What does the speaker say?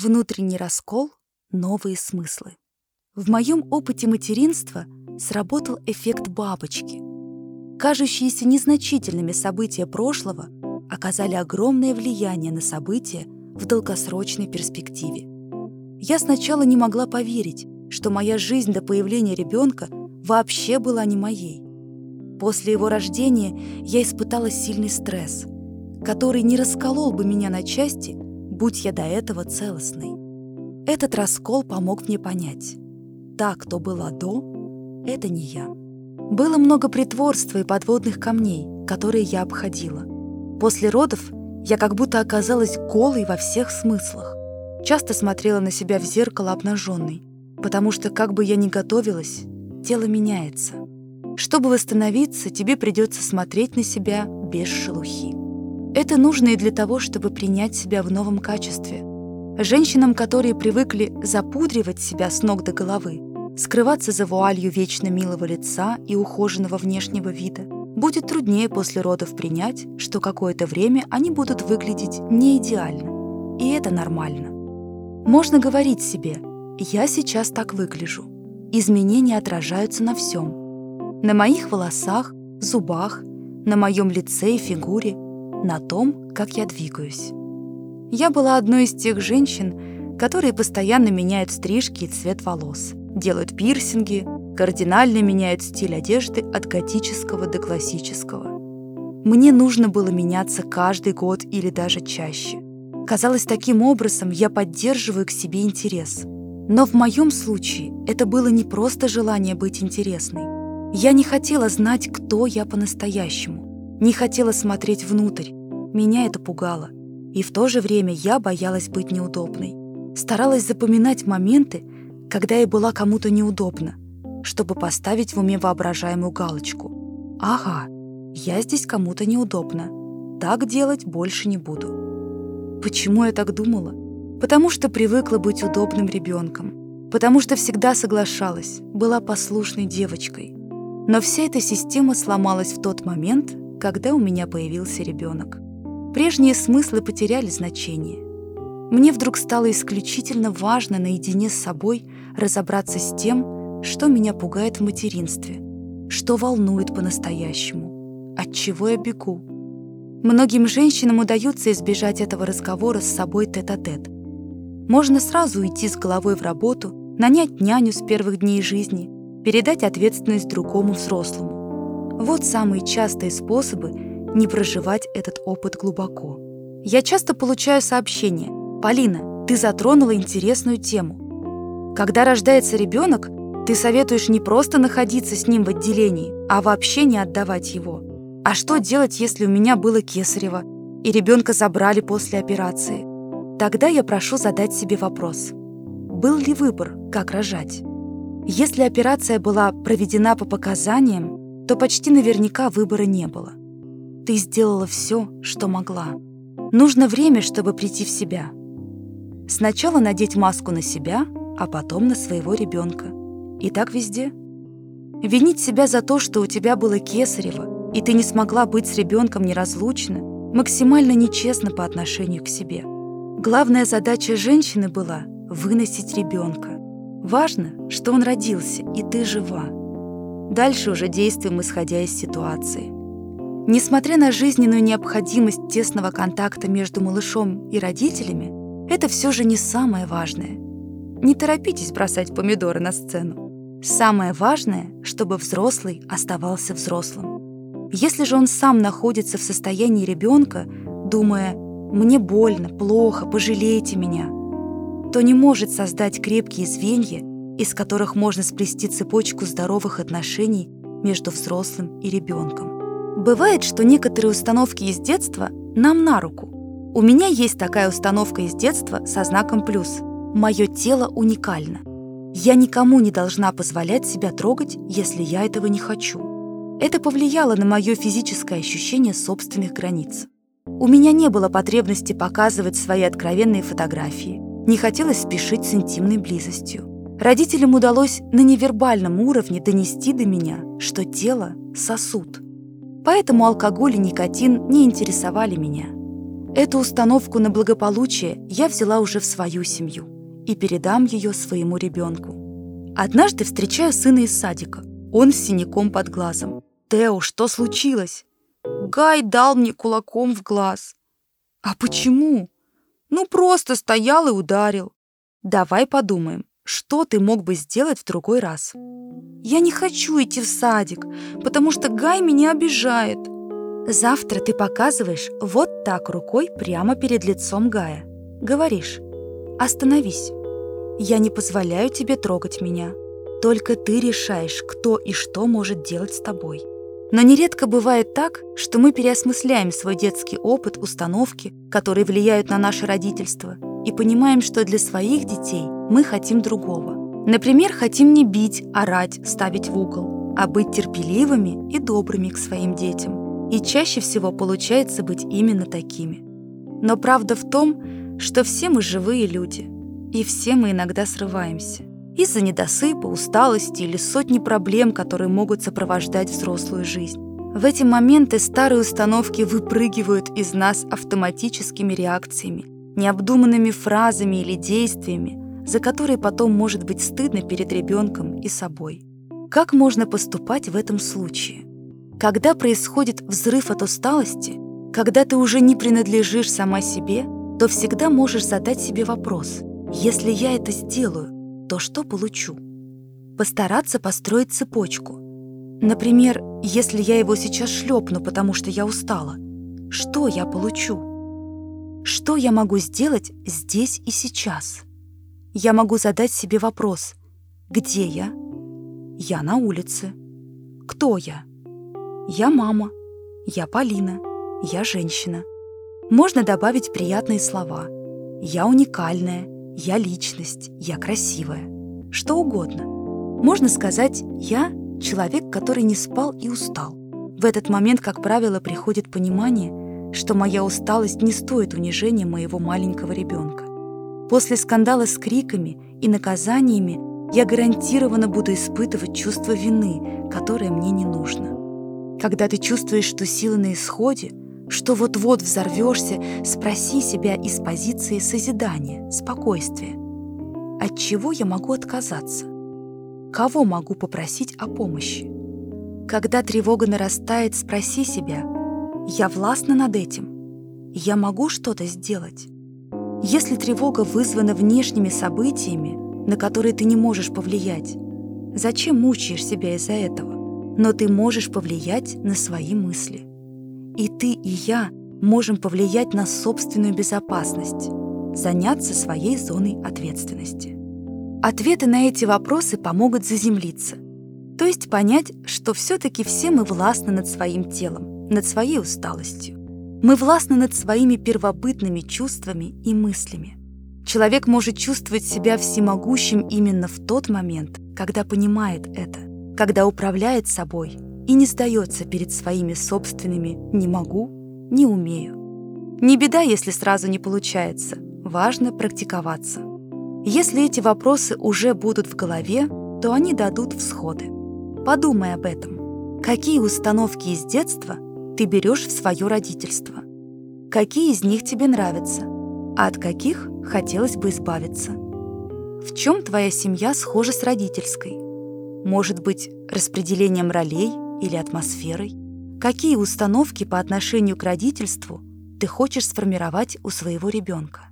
Внутренний раскол — новые смыслы. В моем опыте материнства сработал эффект бабочки. Кажущиеся незначительными события прошлого оказали огромное влияние на события в долгосрочной перспективе. Я сначала не могла поверить, что моя жизнь до появления ребенка вообще была не моей. После его рождения я испытала сильный стресс, который не расколол бы меня на части, будь я до этого целостной. Этот раскол помог мне понять. Та, кто была до, это не я. Было много притворства и подводных камней, которые я обходила. После родов я как будто оказалась голой во всех смыслах. Часто смотрела на себя в зеркало обнаженной, потому что, как бы я ни готовилась, тело меняется. Чтобы восстановиться, тебе придется смотреть на себя без шелухи. Это нужно и для того, чтобы принять себя в новом качестве. Женщинам, которые привыкли запудривать себя с ног до головы, скрываться за вуалью вечно милого лица и ухоженного внешнего вида, будет труднее после родов принять, что какое-то время они будут выглядеть не идеально. И это нормально. Можно говорить себе «я сейчас так выгляжу». Изменения отражаются на всем. На моих волосах, зубах, на моем лице и фигуре – на том, как я двигаюсь. Я была одной из тех женщин, которые постоянно меняют стрижки и цвет волос, делают пирсинги, кардинально меняют стиль одежды от готического до классического. Мне нужно было меняться каждый год или даже чаще. Казалось, таким образом я поддерживаю к себе интерес. Но в моем случае это было не просто желание быть интересной. Я не хотела знать, кто я по-настоящему не хотела смотреть внутрь. Меня это пугало. И в то же время я боялась быть неудобной. Старалась запоминать моменты, когда я была кому-то неудобна, чтобы поставить в уме воображаемую галочку. «Ага, я здесь кому-то неудобна. Так делать больше не буду». Почему я так думала? Потому что привыкла быть удобным ребенком. Потому что всегда соглашалась, была послушной девочкой. Но вся эта система сломалась в тот момент, когда у меня появился ребенок. Прежние смыслы потеряли значение. Мне вдруг стало исключительно важно наедине с собой разобраться с тем, что меня пугает в материнстве, что волнует по-настоящему, от чего я бегу. Многим женщинам удается избежать этого разговора с собой тет-а-тет. -тет. Можно сразу уйти с головой в работу, нанять няню с первых дней жизни, передать ответственность другому взрослому. Вот самые частые способы не проживать этот опыт глубоко. Я часто получаю сообщения «Полина, ты затронула интересную тему. Когда рождается ребенок, ты советуешь не просто находиться с ним в отделении, а вообще не отдавать его. А что делать, если у меня было кесарево, и ребенка забрали после операции? Тогда я прошу задать себе вопрос. Был ли выбор, как рожать? Если операция была проведена по показаниям, то почти наверняка выбора не было. Ты сделала все, что могла. Нужно время, чтобы прийти в себя. Сначала надеть маску на себя, а потом на своего ребенка. И так везде. Винить себя за то, что у тебя было кесарево, и ты не смогла быть с ребенком неразлучно, максимально нечестно по отношению к себе. Главная задача женщины была выносить ребенка. Важно, что он родился, и ты жива. Дальше уже действуем, исходя из ситуации. Несмотря на жизненную необходимость тесного контакта между малышом и родителями, это все же не самое важное. Не торопитесь бросать помидоры на сцену. Самое важное, чтобы взрослый оставался взрослым. Если же он сам находится в состоянии ребенка, думая «мне больно, плохо, пожалейте меня», то не может создать крепкие звенья из которых можно сплести цепочку здоровых отношений между взрослым и ребенком. Бывает, что некоторые установки из детства нам на руку. У меня есть такая установка из детства со знаком «плюс». Мое тело уникально. Я никому не должна позволять себя трогать, если я этого не хочу. Это повлияло на мое физическое ощущение собственных границ. У меня не было потребности показывать свои откровенные фотографии. Не хотелось спешить с интимной близостью. Родителям удалось на невербальном уровне донести до меня, что тело — сосуд. Поэтому алкоголь и никотин не интересовали меня. Эту установку на благополучие я взяла уже в свою семью и передам ее своему ребенку. Однажды встречаю сына из садика. Он с синяком под глазом. «Тео, что случилось?» «Гай дал мне кулаком в глаз». «А почему?» «Ну, просто стоял и ударил». «Давай подумаем, что ты мог бы сделать в другой раз?» «Я не хочу идти в садик, потому что Гай меня обижает». Завтра ты показываешь вот так рукой прямо перед лицом Гая. Говоришь, остановись. Я не позволяю тебе трогать меня. Только ты решаешь, кто и что может делать с тобой. Но нередко бывает так, что мы переосмысляем свой детский опыт, установки, которые влияют на наше родительство, и понимаем, что для своих детей мы хотим другого. Например, хотим не бить, орать, ставить в угол, а быть терпеливыми и добрыми к своим детям. И чаще всего получается быть именно такими. Но правда в том, что все мы живые люди, и все мы иногда срываемся. Из-за недосыпа, усталости или сотни проблем, которые могут сопровождать взрослую жизнь. В эти моменты старые установки выпрыгивают из нас автоматическими реакциями, необдуманными фразами или действиями, за которые потом может быть стыдно перед ребенком и собой. Как можно поступать в этом случае? Когда происходит взрыв от усталости, когда ты уже не принадлежишь сама себе, то всегда можешь задать себе вопрос, если я это сделаю, то что получу? Постараться построить цепочку. Например, если я его сейчас шлепну, потому что я устала, что я получу? Что я могу сделать здесь и сейчас? Я могу задать себе вопрос, где я? Я на улице. Кто я? Я мама. Я Полина. Я женщина. Можно добавить приятные слова. Я уникальная. Я личность. Я красивая. Что угодно. Можно сказать «я человек, который не спал и устал». В этот момент, как правило, приходит понимание, что моя усталость не стоит унижения моего маленького ребенка. После скандала с криками и наказаниями я гарантированно буду испытывать чувство вины, которое мне не нужно. Когда ты чувствуешь, что силы на исходе, что вот-вот взорвешься, спроси себя из позиции созидания, спокойствия. От чего я могу отказаться? Кого могу попросить о помощи? Когда тревога нарастает, спроси себя, я властна над этим? Я могу что-то сделать? Если тревога вызвана внешними событиями, на которые ты не можешь повлиять, зачем мучаешь себя из-за этого? но ты можешь повлиять на свои мысли. И ты, и я можем повлиять на собственную безопасность, заняться своей зоной ответственности. Ответы на эти вопросы помогут заземлиться, то есть понять, что все-таки все мы властны над своим телом, над своей усталостью. Мы властны над своими первобытными чувствами и мыслями. Человек может чувствовать себя всемогущим именно в тот момент, когда понимает это когда управляет собой и не сдается перед своими собственными «не могу», «не умею». Не беда, если сразу не получается, важно практиковаться. Если эти вопросы уже будут в голове, то они дадут всходы. Подумай об этом. Какие установки из детства ты берешь в свое родительство? Какие из них тебе нравятся, а от каких хотелось бы избавиться? В чем твоя семья схожа с родительской? Может быть, распределением ролей или атмосферой? Какие установки по отношению к родительству ты хочешь сформировать у своего ребенка?